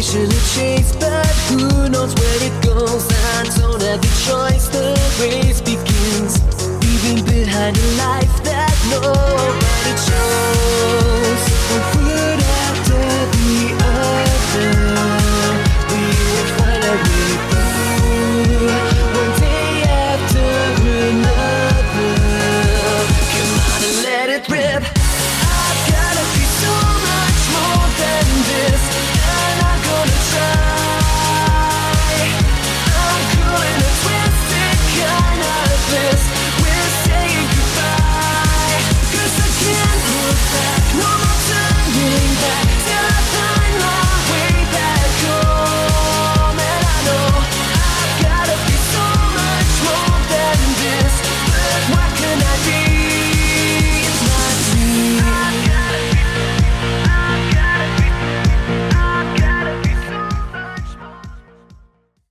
temptation to chase, but who knows where it goes? I don't have a choice, the race begins. Leaving behind a life that nobody chose.